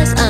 eyes.